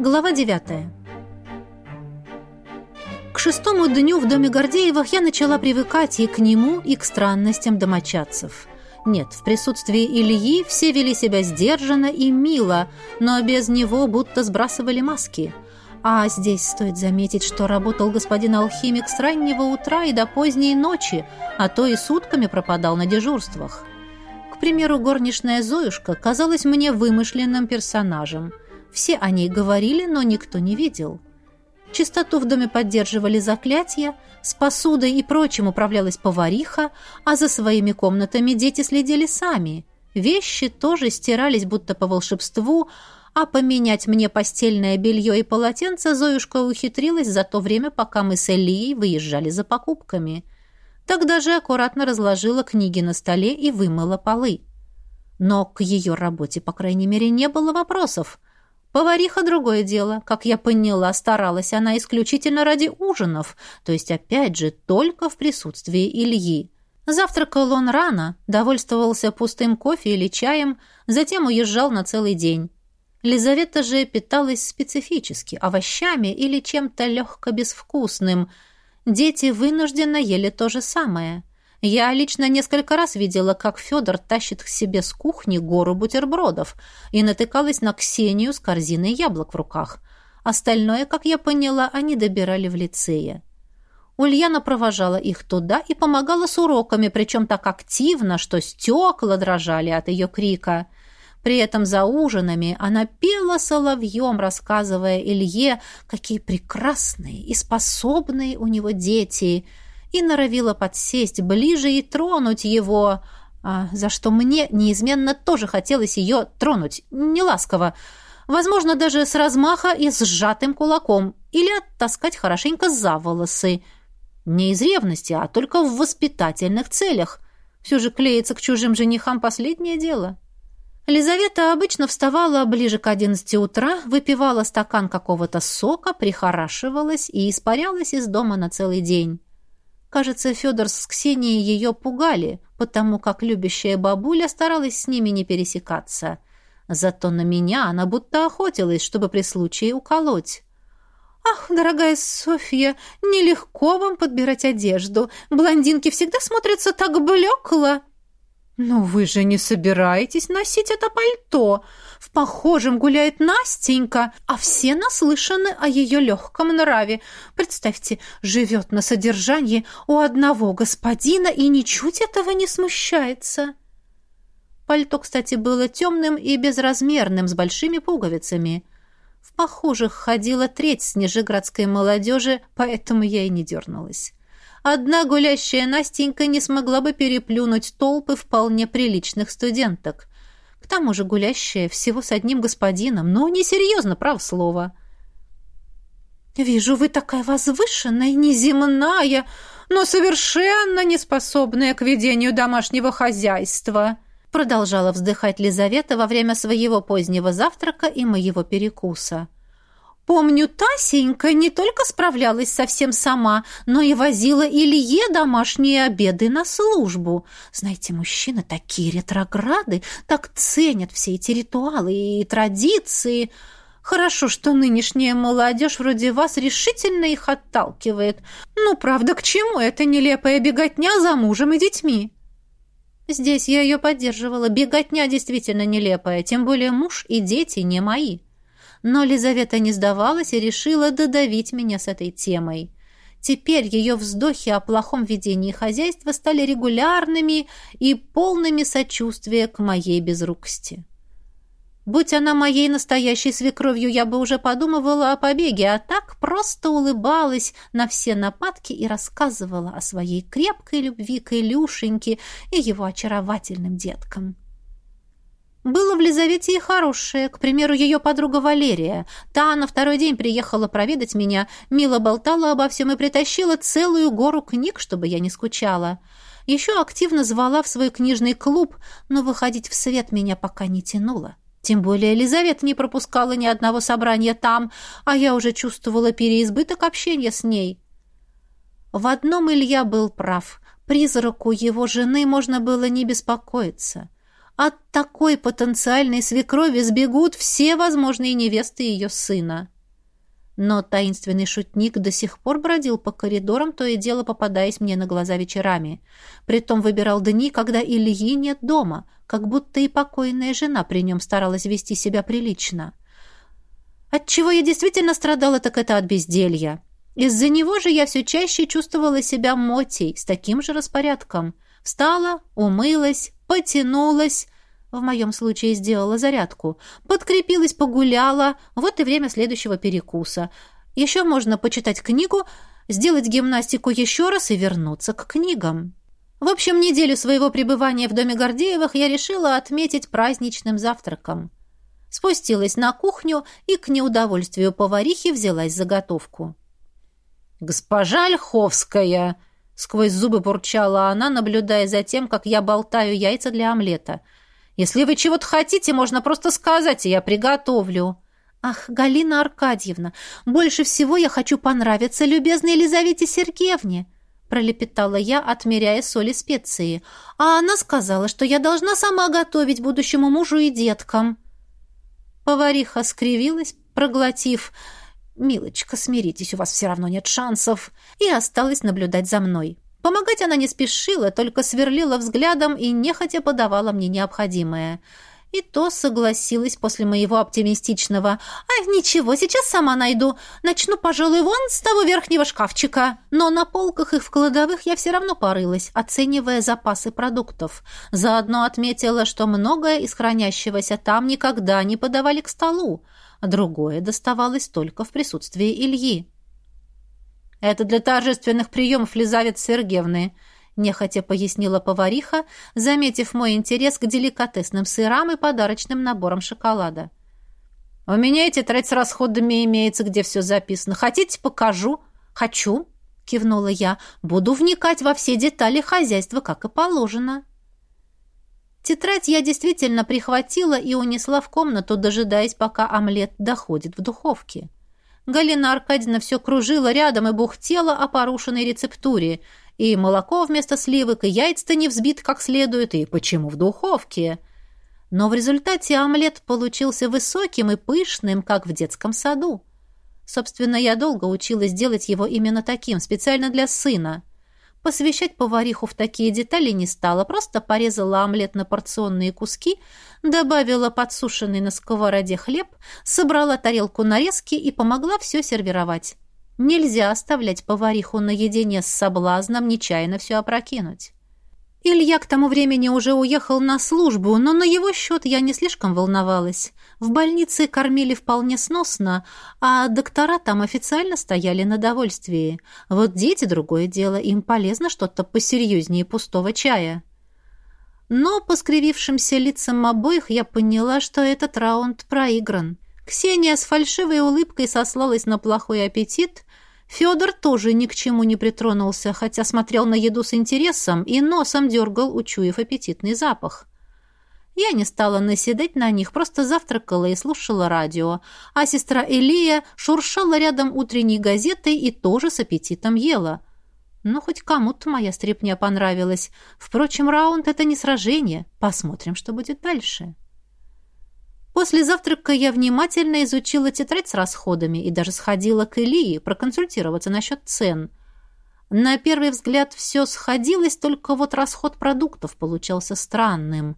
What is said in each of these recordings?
Глава 9. К шестому дню в доме Гордеевых я начала привыкать и к нему, и к странностям домочадцев. Нет, в присутствии Ильи все вели себя сдержанно и мило, но без него будто сбрасывали маски. А здесь стоит заметить, что работал господин алхимик с раннего утра и до поздней ночи, а то и сутками пропадал на дежурствах. К примеру, горничная Зоюшка казалась мне вымышленным персонажем – все о ней говорили, но никто не видел. Чистоту в доме поддерживали заклятия, с посудой и прочим управлялась повариха, а за своими комнатами дети следили сами. Вещи тоже стирались будто по волшебству, а поменять мне постельное белье и полотенце Зоюшка ухитрилась за то время, пока мы с Элией выезжали за покупками. Тогда же аккуратно разложила книги на столе и вымыла полы. Но к ее работе, по крайней мере, не было вопросов. Повариха — другое дело. Как я поняла, старалась она исключительно ради ужинов, то есть, опять же, только в присутствии Ильи. Завтракал он рано, довольствовался пустым кофе или чаем, затем уезжал на целый день. Лизавета же питалась специфически, овощами или чем-то легко-безвкусным. Дети вынужденно ели то же самое — я лично несколько раз видела, как Федор тащит к себе с кухни гору бутербродов и натыкалась на Ксению с корзиной яблок в руках. Остальное, как я поняла, они добирали в лицее. Ульяна провожала их туда и помогала с уроками, причем так активно, что стекла дрожали от ее крика. При этом за ужинами она пела соловьем, рассказывая Илье, какие прекрасные и способные у него дети – и норовила подсесть ближе и тронуть его, а, за что мне неизменно тоже хотелось ее тронуть, неласково, возможно, даже с размаха и с сжатым кулаком, или оттаскать хорошенько за волосы. Не из ревности, а только в воспитательных целях. Все же клеиться к чужим женихам последнее дело. Лизавета обычно вставала ближе к одиннадцати утра, выпивала стакан какого-то сока, прихорашивалась и испарялась из дома на целый день. Кажется, Федор с Ксенией ее пугали, потому как любящая бабуля старалась с ними не пересекаться. Зато на меня она будто охотилась, чтобы при случае уколоть. «Ах, дорогая Софья, нелегко вам подбирать одежду. Блондинки всегда смотрятся так блекло». «Но вы же не собираетесь носить это пальто. В похожем гуляет Настенька, а все наслышаны о ее легком нраве. Представьте, живет на содержании у одного господина и ничуть этого не смущается». Пальто, кстати, было темным и безразмерным, с большими пуговицами. В похожих ходила треть снежеградской молодежи, поэтому я и не дернулась. Одна гулящая Настенька не смогла бы переплюнуть толпы вполне приличных студенток. К тому же гулящая всего с одним господином, но несерьезно, право слово. «Вижу, вы такая возвышенная, неземная, но совершенно неспособная к ведению домашнего хозяйства», продолжала вздыхать Лизавета во время своего позднего завтрака и моего перекуса. Помню, Тасенька не только справлялась совсем сама, но и возила Илье домашние обеды на службу. Знаете, мужчины такие ретрограды, так ценят все эти ритуалы и традиции. Хорошо, что нынешняя молодежь вроде вас решительно их отталкивает. Ну, правда, к чему эта нелепая беготня за мужем и детьми? Здесь я ее поддерживала. Беготня действительно нелепая, тем более муж и дети не мои. Но Лизавета не сдавалась и решила додавить меня с этой темой. Теперь ее вздохи о плохом ведении хозяйства стали регулярными и полными сочувствия к моей безрукости. Будь она моей настоящей свекровью, я бы уже подумывала о побеге, а так просто улыбалась на все нападки и рассказывала о своей крепкой любви к Илюшеньке и его очаровательным деткам. Было в Лизавете и хорошее, к примеру, ее подруга Валерия. Та на второй день приехала проведать меня, мило болтала обо всем и притащила целую гору книг, чтобы я не скучала. Еще активно звала в свой книжный клуб, но выходить в свет меня пока не тянуло. Тем более Елизавета не пропускала ни одного собрания там, а я уже чувствовала переизбыток общения с ней. В одном Илья был прав. Призраку его жены можно было не беспокоиться. От такой потенциальной свекрови сбегут все возможные невесты ее сына. Но таинственный шутник до сих пор бродил по коридорам, то и дело попадаясь мне на глаза вечерами. Притом выбирал дни, когда Ильи нет дома, как будто и покойная жена при нем старалась вести себя прилично. Отчего я действительно страдала, так это от безделья. Из-за него же я все чаще чувствовала себя мотей с таким же распорядком. Встала, умылась, потянулась, в моем случае сделала зарядку, подкрепилась, погуляла, вот и время следующего перекуса. Еще можно почитать книгу, сделать гимнастику еще раз и вернуться к книгам. В общем, неделю своего пребывания в доме Гордеевых я решила отметить праздничным завтраком. Спустилась на кухню и к неудовольствию поварихи взялась за готовку. «Госпожа Ольховская!» — сквозь зубы бурчала она, наблюдая за тем, как я болтаю яйца для омлета. «Если вы чего-то хотите, можно просто сказать, и я приготовлю». «Ах, Галина Аркадьевна, больше всего я хочу понравиться любезной Елизавете Сергеевне», пролепетала я, отмеряя соли специи. «А она сказала, что я должна сама готовить будущему мужу и деткам». Повариха скривилась, проглотив «Милочка, смиритесь, у вас все равно нет шансов», и осталась наблюдать за мной. Помогать она не спешила, только сверлила взглядом и нехотя подавала мне необходимое. И то согласилась после моего оптимистичного «А, ничего, сейчас сама найду. Начну, пожалуй, вон с того верхнего шкафчика». Но на полках и в кладовых я все равно порылась, оценивая запасы продуктов. Заодно отметила, что многое из хранящегося там никогда не подавали к столу а другое доставалось только в присутствии Ильи. «Это для торжественных приемов Лизавет Сергеевны», — нехотя пояснила повариха, заметив мой интерес к деликатесным сырам и подарочным наборам шоколада. «У меня и тетрадь с расходами имеется, где все записано. Хотите, покажу?» «Хочу», — кивнула я. «Буду вникать во все детали хозяйства, как и положено». Тетрадь я действительно прихватила и унесла в комнату, дожидаясь, пока омлет доходит в духовке. Галина Аркадьевна все кружила рядом и бухтела о порушенной рецептуре. И молоко вместо сливок, и яйца-то не взбит как следует, и почему в духовке. Но в результате омлет получился высоким и пышным, как в детском саду. Собственно, я долго училась делать его именно таким, специально для сына — Посвящать повариху в такие детали не стала, просто порезала омлет на порционные куски, добавила подсушенный на сковороде хлеб, собрала тарелку нарезки и помогла все сервировать. Нельзя оставлять повариху наедине с соблазном нечаянно все опрокинуть. Илья к тому времени уже уехал на службу, но на его счет я не слишком волновалась. В больнице кормили вполне сносно, а доктора там официально стояли на довольствии. Вот дети — другое дело, им полезно что-то посерьезнее пустого чая. Но по скривившимся лицам обоих я поняла, что этот раунд проигран. Ксения с фальшивой улыбкой сослалась на плохой аппетит, Федор тоже ни к чему не притронулся, хотя смотрел на еду с интересом и носом дергал, учуяв аппетитный запах. Я не стала наседать на них, просто завтракала и слушала радио, а сестра Элия шуршала рядом утренней газетой и тоже с аппетитом ела. Но хоть кому-то моя стряпня понравилась. Впрочем, раунд — это не сражение. Посмотрим, что будет дальше. После завтрака я внимательно изучила тетрадь с расходами и даже сходила к Илии проконсультироваться насчет цен. На первый взгляд все сходилось, только вот расход продуктов получался странным.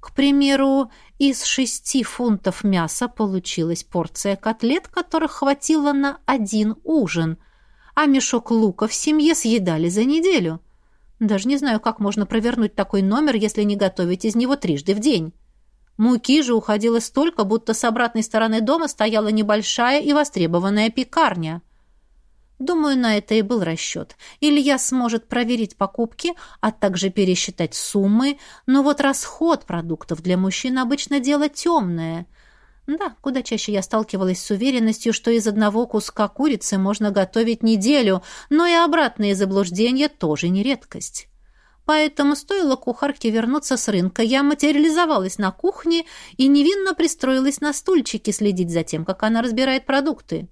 К примеру, из шести фунтов мяса получилась порция котлет, которых хватило на один ужин, а мешок лука в семье съедали за неделю. Даже не знаю, как можно провернуть такой номер, если не готовить из него трижды в день. Муки же уходило столько, будто с обратной стороны дома стояла небольшая и востребованная пекарня. Думаю, на это и был расчет. Илья сможет проверить покупки, а также пересчитать суммы, но вот расход продуктов для мужчин обычно дело темное. Да, куда чаще я сталкивалась с уверенностью, что из одного куска курицы можно готовить неделю, но и обратные заблуждения тоже не редкость. Поэтому стоило кухарке вернуться с рынка, я материализовалась на кухне и невинно пристроилась на стульчике следить за тем, как она разбирает продукты.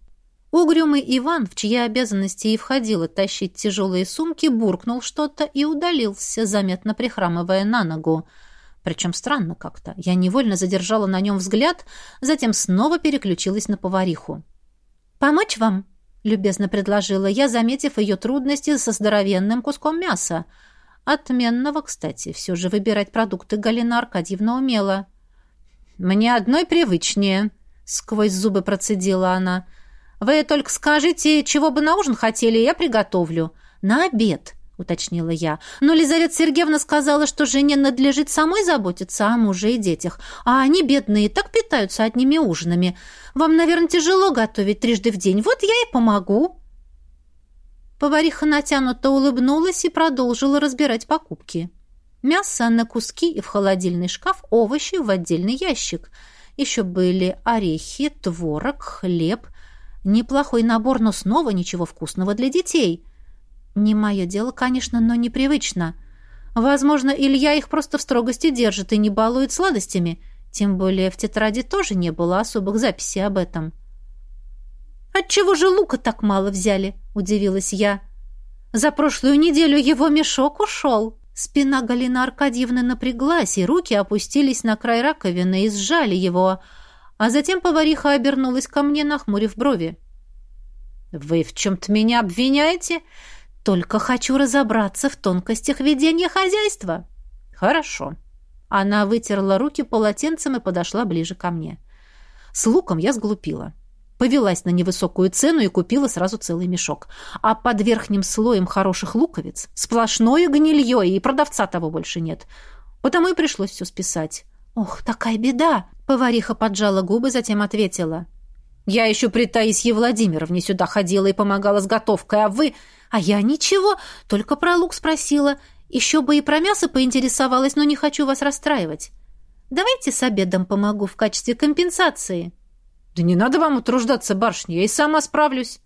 Угрюмый Иван, в чьи обязанности и входило тащить тяжелые сумки, буркнул что-то и удалился, заметно прихрамывая на ногу. Причем странно как-то. Я невольно задержала на нем взгляд, затем снова переключилась на повариху. «Помочь вам?» — любезно предложила я, заметив ее трудности со здоровенным куском мяса. Отменного, кстати, все же выбирать продукты Галина Аркадьевна умела. «Мне одной привычнее», — сквозь зубы процедила она. «Вы только скажите, чего бы на ужин хотели, я приготовлю. На обед», — уточнила я. «Но Лизавета Сергеевна сказала, что жене надлежит самой заботиться о муже и детях, а они, бедные, так питаются одними ужинами. Вам, наверное, тяжело готовить трижды в день. Вот я и помогу». Повариха натянуто улыбнулась и продолжила разбирать покупки. Мясо на куски и в холодильный шкаф, овощи в отдельный ящик. Еще были орехи, творог, хлеб. Неплохой набор, но снова ничего вкусного для детей. Не мое дело, конечно, но непривычно. Возможно, Илья их просто в строгости держит и не балует сладостями. Тем более в тетради тоже не было особых записей об этом. «Отчего же лука так мало взяли?» — удивилась я. «За прошлую неделю его мешок ушел». Спина Галины Аркадьевны напряглась, и руки опустились на край раковины и сжали его, а затем повариха обернулась ко мне, нахмурив брови. «Вы в чем-то меня обвиняете? Только хочу разобраться в тонкостях ведения хозяйства». «Хорошо». Она вытерла руки полотенцем и подошла ближе ко мне. С луком я сглупила. Повелась на невысокую цену и купила сразу целый мешок. А под верхним слоем хороших луковиц сплошное гнилье, и продавца того больше нет. Потому и пришлось все списать. «Ох, такая беда!» Повариха поджала губы, затем ответила. «Я еще при Таисье Владимировне сюда ходила и помогала с готовкой, а вы...» «А я ничего, только про лук спросила. Еще бы и про мясо поинтересовалась, но не хочу вас расстраивать. Давайте с обедом помогу в качестве компенсации». «Да не надо вам утруждаться, барышня, я и сама справлюсь».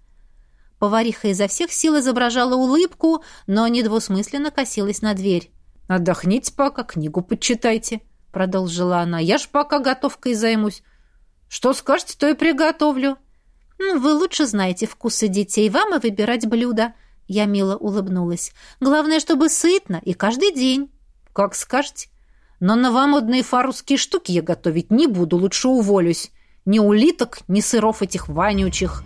Повариха изо всех сил изображала улыбку, но недвусмысленно косилась на дверь. «Отдохните пока, книгу почитайте», — продолжила она. «Я ж пока готовкой займусь. Что скажете, то и приготовлю». «Ну, вы лучше знаете вкусы детей, вам и выбирать блюда». Я мило улыбнулась. «Главное, чтобы сытно и каждый день». «Как скажете. Но новомодные фарусские штуки я готовить не буду, лучше уволюсь. Ни улиток, ни сыров этих вонючих.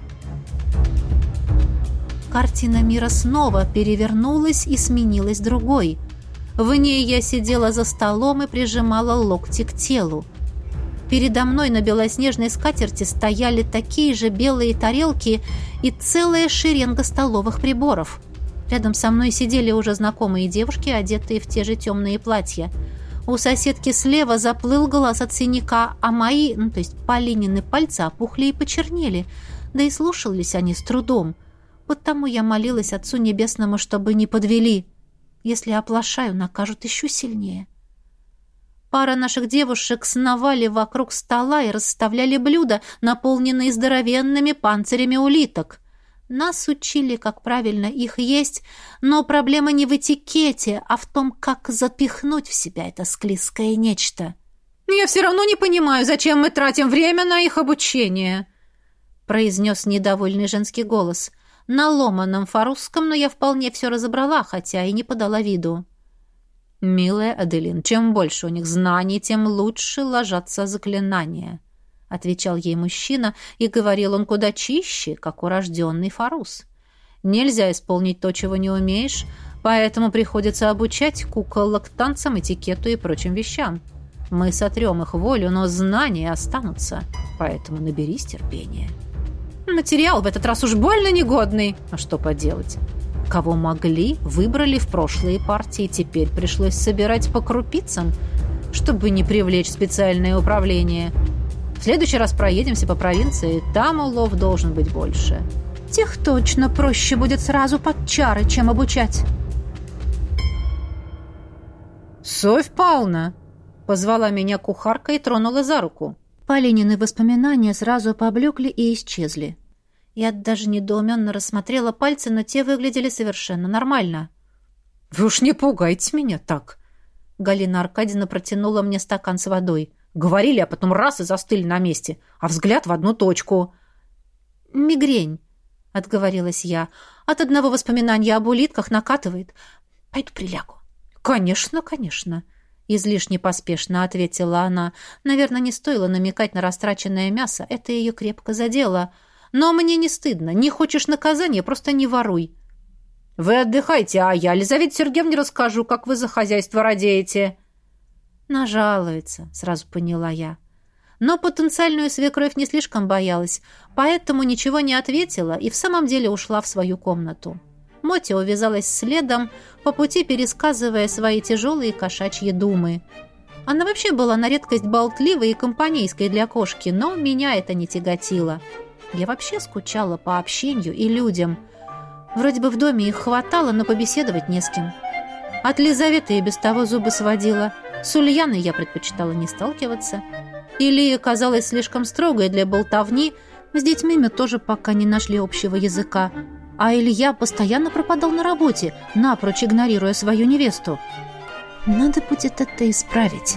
Картина мира снова перевернулась и сменилась другой. В ней я сидела за столом и прижимала локти к телу. Передо мной на белоснежной скатерти стояли такие же белые тарелки и целая шеренга столовых приборов. Рядом со мной сидели уже знакомые девушки, одетые в те же темные платья – у соседки слева заплыл глаз от синяка, а мои, ну, то есть Полинины пальцы опухли и почернели. Да и слушались они с трудом. Потому я молилась Отцу Небесному, чтобы не подвели. Если оплошаю, накажут еще сильнее. Пара наших девушек сновали вокруг стола и расставляли блюда, наполненные здоровенными панцирями улиток. Нас учили, как правильно их есть, но проблема не в этикете, а в том, как запихнуть в себя это склизкое нечто. «Я все равно не понимаю, зачем мы тратим время на их обучение», произнес недовольный женский голос. На ломаном фарусском, но я вполне все разобрала, хотя и не подала виду. «Милая Аделин, чем больше у них знаний, тем лучше ложатся заклинания», — отвечал ей мужчина, и говорил он куда чище, как урожденный фарус. «Нельзя исполнить то, чего не умеешь, поэтому приходится обучать куколок танцам, этикету и прочим вещам. Мы сотрем их волю, но знания останутся, поэтому наберись терпения». «Материал в этот раз уж больно негодный. А что поделать?» Кого могли, выбрали в прошлые партии, теперь пришлось собирать по крупицам, чтобы не привлечь специальное управление – следующий раз проедемся по провинции, там улов должен быть больше. Тех точно проще будет сразу под чары, чем обучать. «Совь Павловна!» — позвала меня кухарка и тронула за руку. Полинины воспоминания сразу поблекли и исчезли. Я даже недоуменно рассмотрела пальцы, но те выглядели совершенно нормально. «Вы уж не пугайте меня так!» Галина Аркадьевна протянула мне стакан с водой. Говорили, а потом раз и застыли на месте, а взгляд в одну точку. «Мигрень», — отговорилась я. «От одного воспоминания об улитках накатывает. Пойду прилягу». «Конечно, конечно». излишне поспешно ответила она. Наверное, не стоило намекать на растраченное мясо, это ее крепко задело. Но мне не стыдно. Не хочешь наказания, просто не воруй. Вы отдыхайте, а я Елизавете Сергеевне расскажу, как вы за хозяйство радеете. Нажалуется, сразу поняла я. Но потенциальную свекровь не слишком боялась, поэтому ничего не ответила и в самом деле ушла в свою комнату. Мотя увязалась следом, по пути пересказывая свои тяжелые кошачьи думы. Она вообще была на редкость болтливой и компанейской для кошки, но меня это не тяготило. Я вообще скучала по общению и людям. Вроде бы в доме их хватало, но побеседовать не с кем. От Лизаветы и без того зубы сводила. С Ульяной я предпочитала не сталкиваться. Илия казалась слишком строгой для болтовни, с детьми мы тоже пока не нашли общего языка. А Илья постоянно пропадал на работе, напрочь игнорируя свою невесту. Надо будет это исправить.